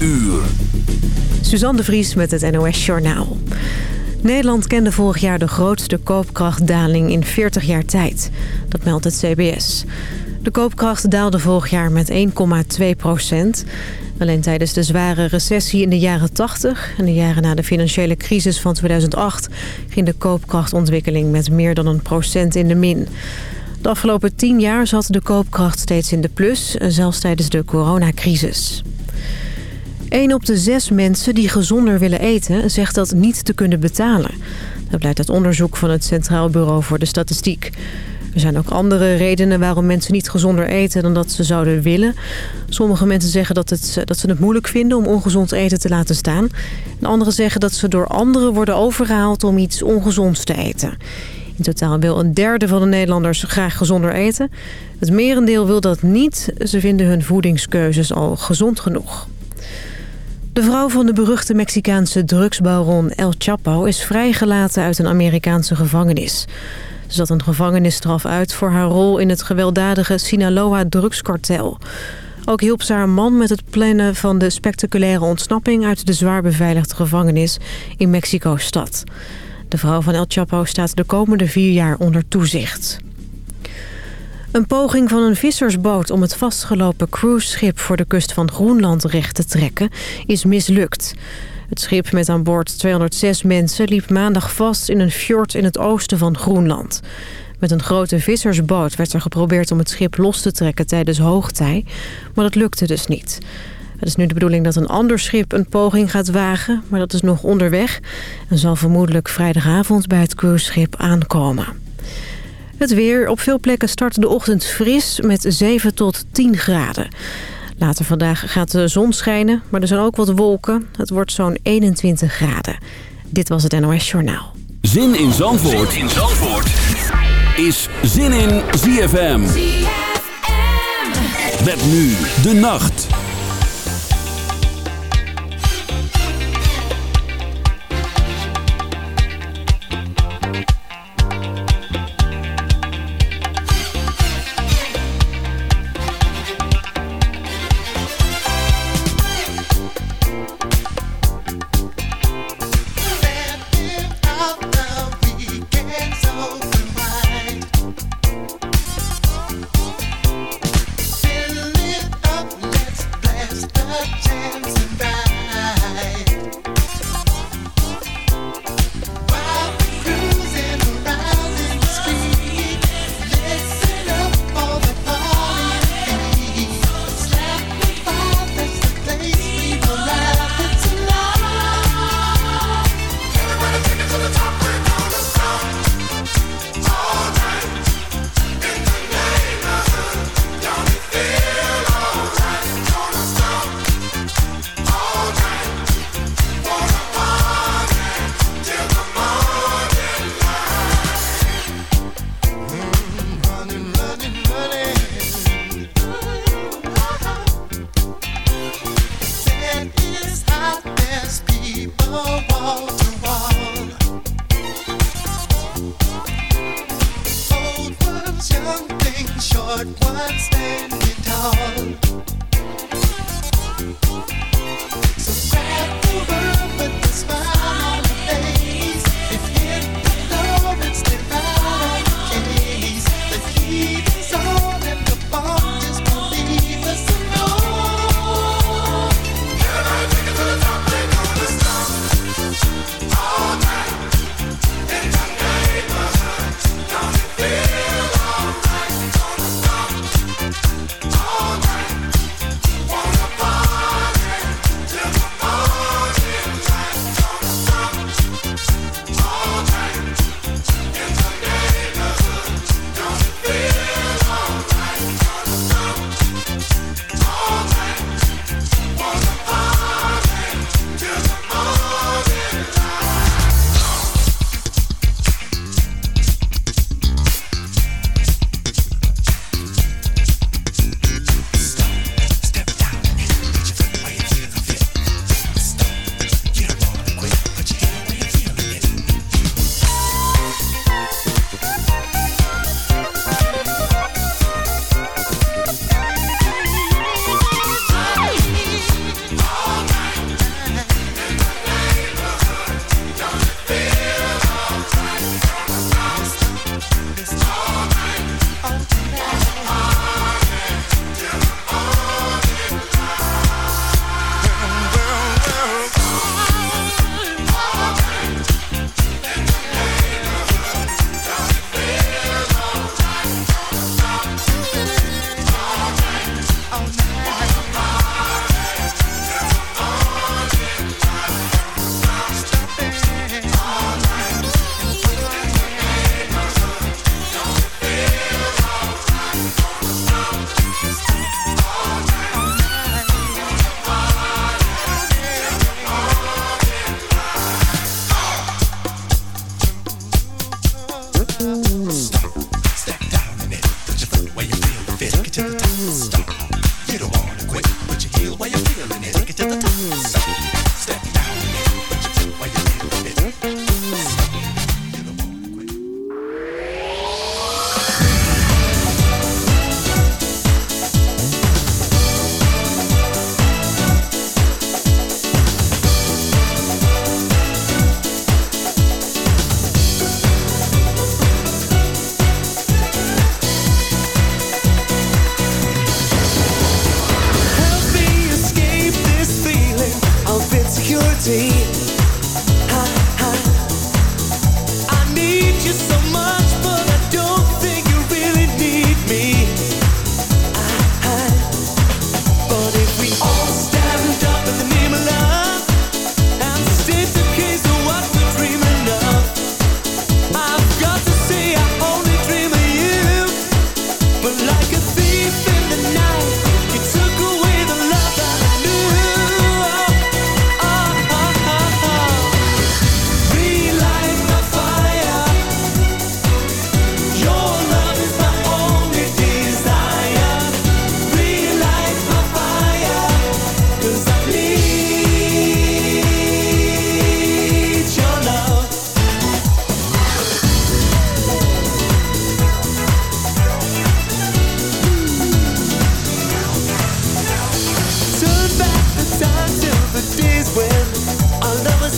uur. Suzanne de Vries met het NOS Journaal. Nederland kende vorig jaar de grootste koopkrachtdaling in 40 jaar tijd. Dat meldt het CBS. De koopkracht daalde vorig jaar met 1,2 procent. Alleen tijdens de zware recessie in de jaren 80 en de jaren na de financiële crisis van 2008... ging de koopkrachtontwikkeling met meer dan een procent in de min. De afgelopen 10 jaar zat de koopkracht steeds in de plus, zelfs tijdens de coronacrisis. Een op de zes mensen die gezonder willen eten zegt dat niet te kunnen betalen. Dat blijkt uit onderzoek van het Centraal Bureau voor de Statistiek. Er zijn ook andere redenen waarom mensen niet gezonder eten dan dat ze zouden willen. Sommige mensen zeggen dat, het, dat ze het moeilijk vinden om ongezond eten te laten staan. En anderen zeggen dat ze door anderen worden overgehaald om iets ongezonds te eten. In totaal wil een derde van de Nederlanders graag gezonder eten. Het merendeel wil dat niet. Ze vinden hun voedingskeuzes al gezond genoeg. De vrouw van de beruchte Mexicaanse drugsbaron El Chapo is vrijgelaten uit een Amerikaanse gevangenis. Ze zat een gevangenisstraf uit voor haar rol in het gewelddadige Sinaloa-drugskartel. Ook hielp ze haar man met het plannen van de spectaculaire ontsnapping... uit de zwaar beveiligde gevangenis in Mexico-stad. De vrouw van El Chapo staat de komende vier jaar onder toezicht. Een poging van een vissersboot om het vastgelopen cruiseschip voor de kust van Groenland recht te trekken is mislukt. Het schip met aan boord 206 mensen liep maandag vast in een fjord in het oosten van Groenland. Met een grote vissersboot werd er geprobeerd om het schip los te trekken tijdens hoogtij, maar dat lukte dus niet. Het is nu de bedoeling dat een ander schip een poging gaat wagen, maar dat is nog onderweg en zal vermoedelijk vrijdagavond bij het cruiseschip aankomen. Het weer. Op veel plekken start de ochtend fris met 7 tot 10 graden. Later vandaag gaat de zon schijnen, maar er zijn ook wat wolken. Het wordt zo'n 21 graden. Dit was het NOS Journaal. Zin in Zandvoort, zin in Zandvoort. is Zin in ZFM. ZFM. Met nu de nacht.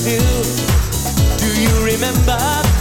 Do you remember?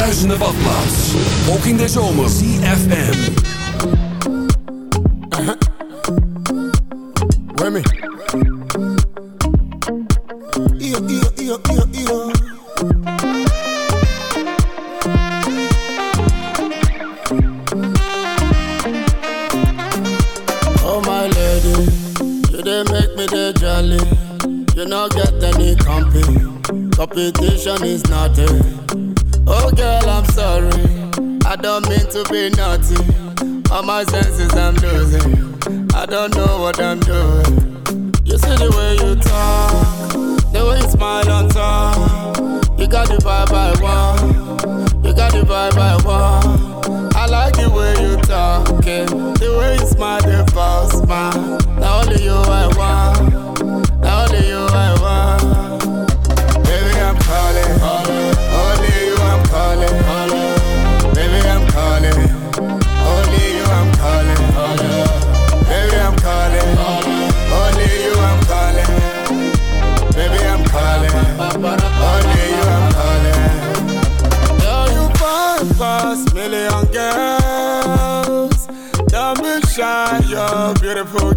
Bruisende badplaats. Ook in de zomer. CFM. Remy. Iyo, iyo, iyo, iyo, iyo. Oh my lady, you dey make me dey jolly. You no get any company, competition is nothing. To be naughty. All my senses I'm losing. I don't know what I'm doing. You see the way you talk, the way you smile on top. You got the vibe I want. You got the vibe I want. I like the way you talking, the way you smile, the false smile. Now only you I want.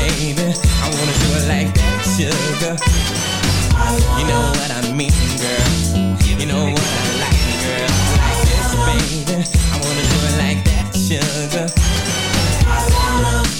baby. I wanna do it like that, sugar. You know what I mean, girl. You know what I like, girl. Like this, baby. I wanna do it like that, sugar. I wanna.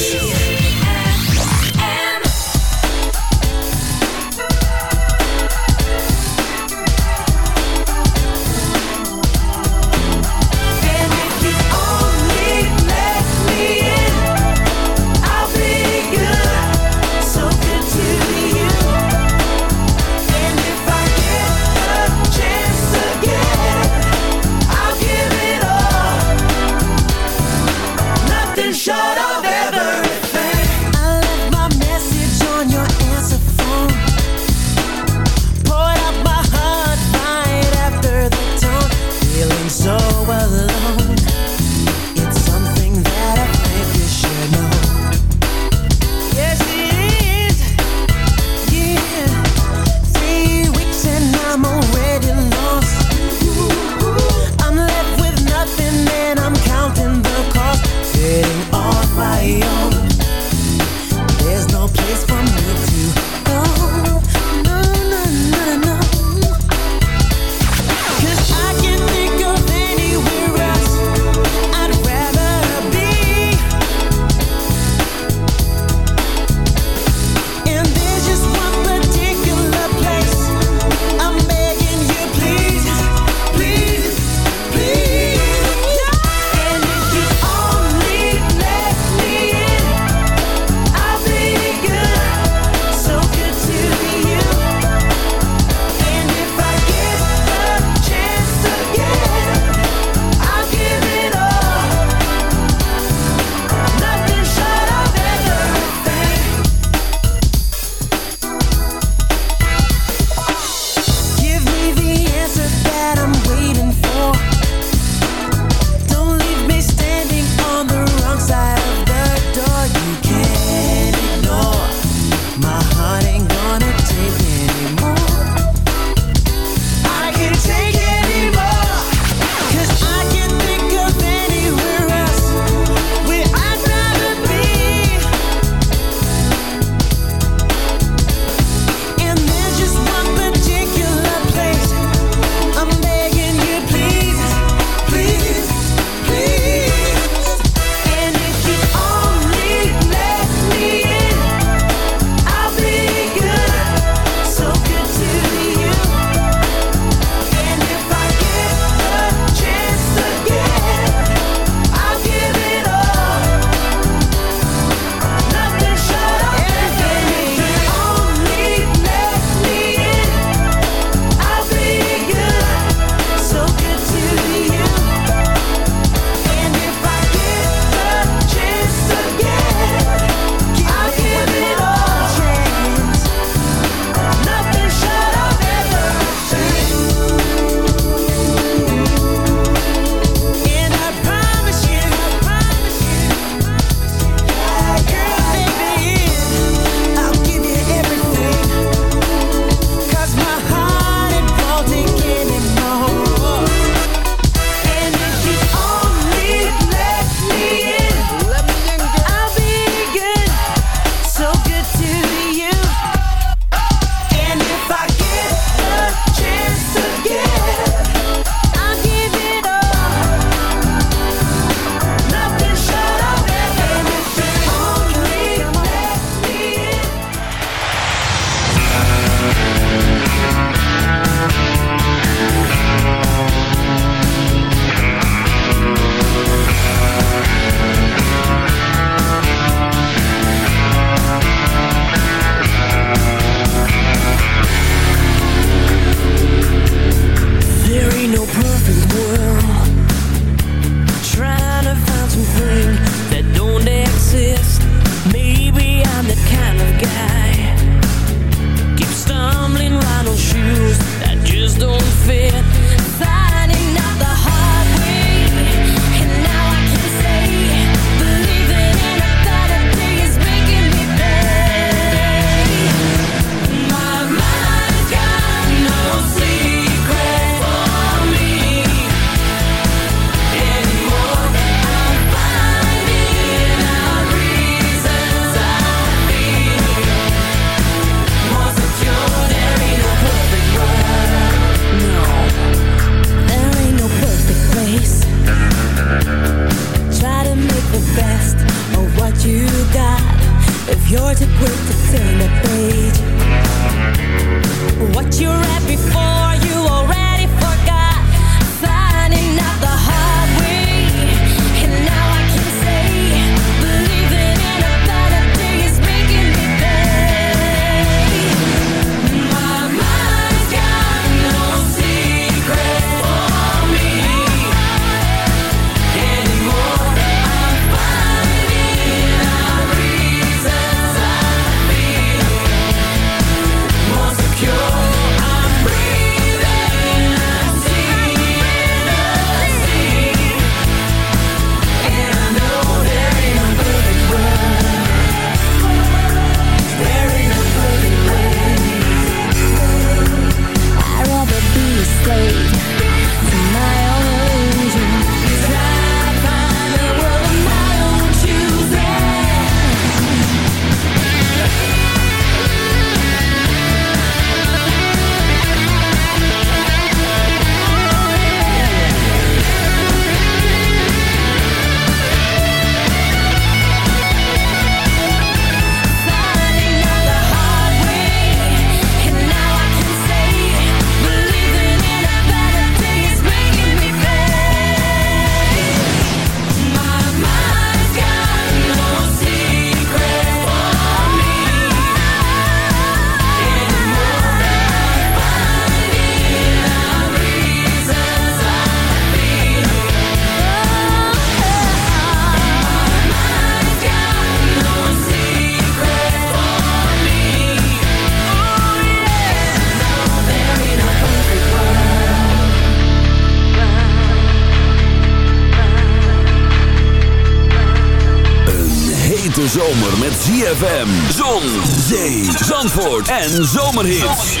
en zomerhits.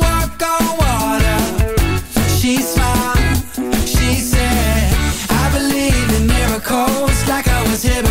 She said, I believe in miracles like I was here before.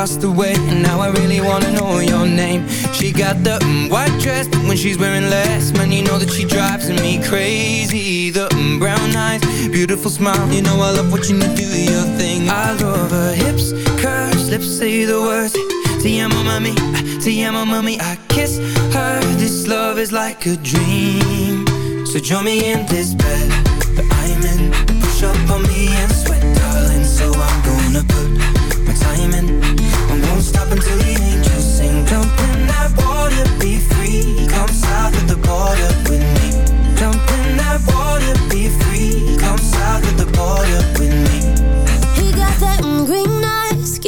Across the way, and now I really wanna know your name. She got the mm, white dress, but when she's wearing less, man, you know that she drives me crazy. The mm, brown eyes, beautiful smile, you know I love watching you do your thing. I love her hips, curves, lips say the words. Te amo, mami, te amo, mami. I kiss her. This love is like a dream. So join me in this bed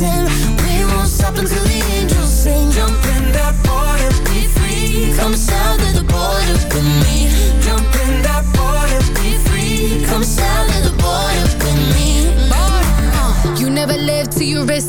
rising. We won't stop until the angels sing. Jump in that water, be free. Come south of the border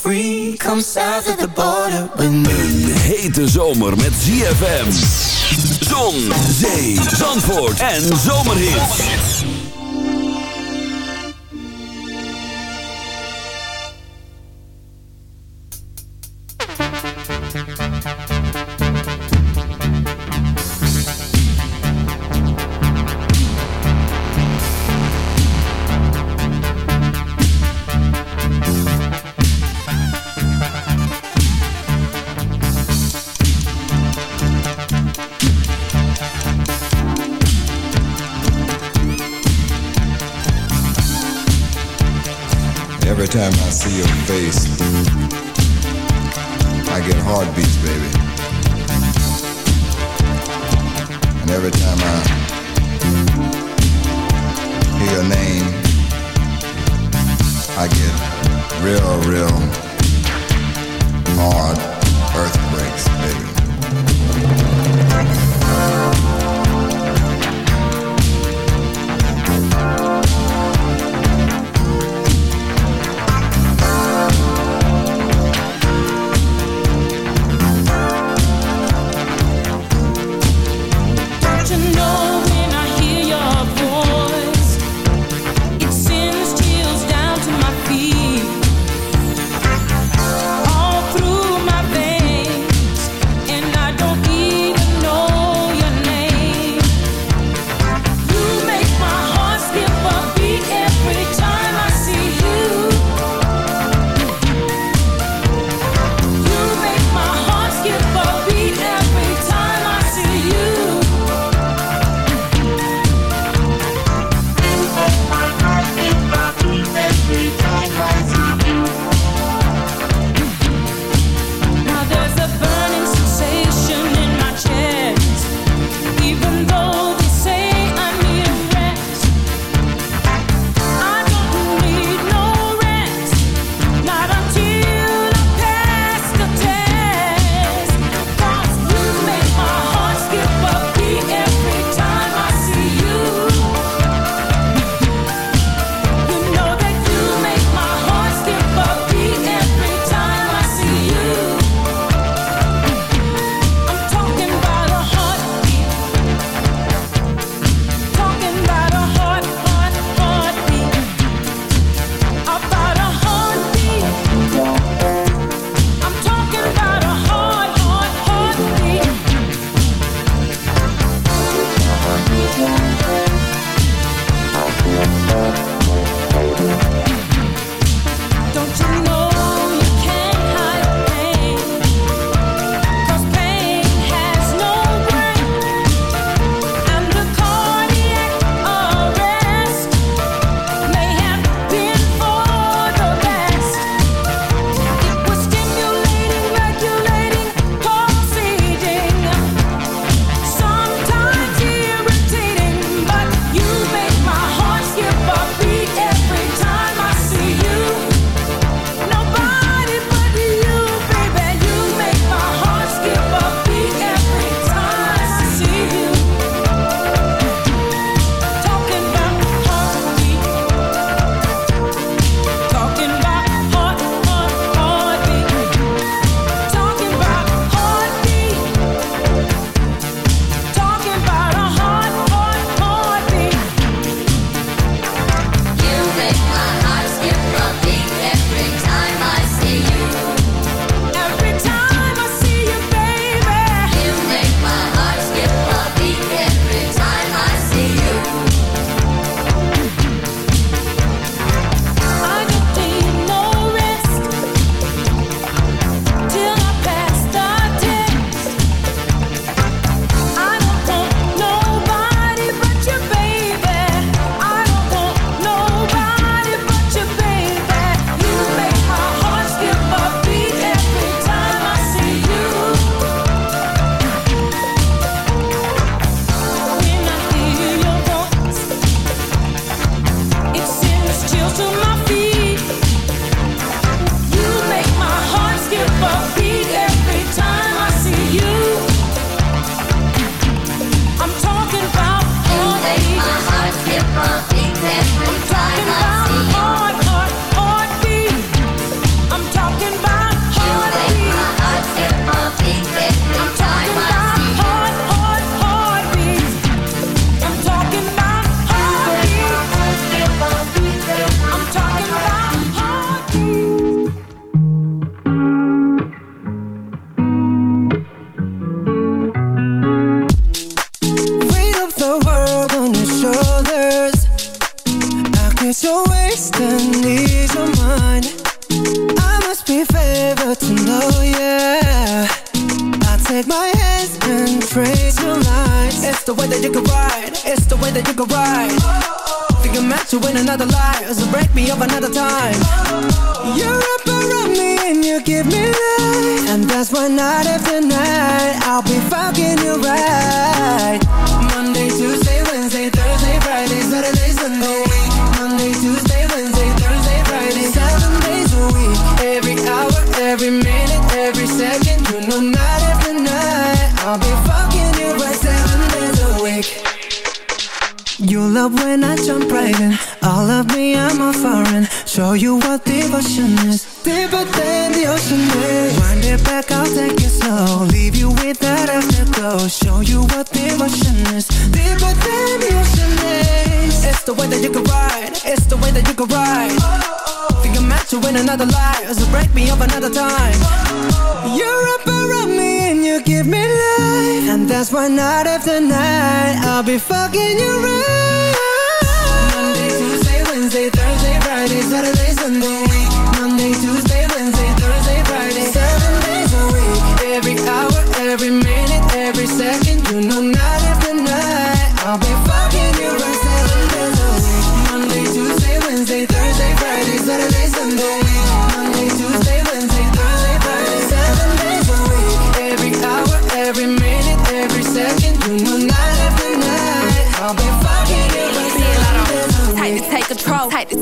free. Come south of the border with me. Een hete zomer met ZFM. Zon, zee, zandvoort en zomerhits. Your face,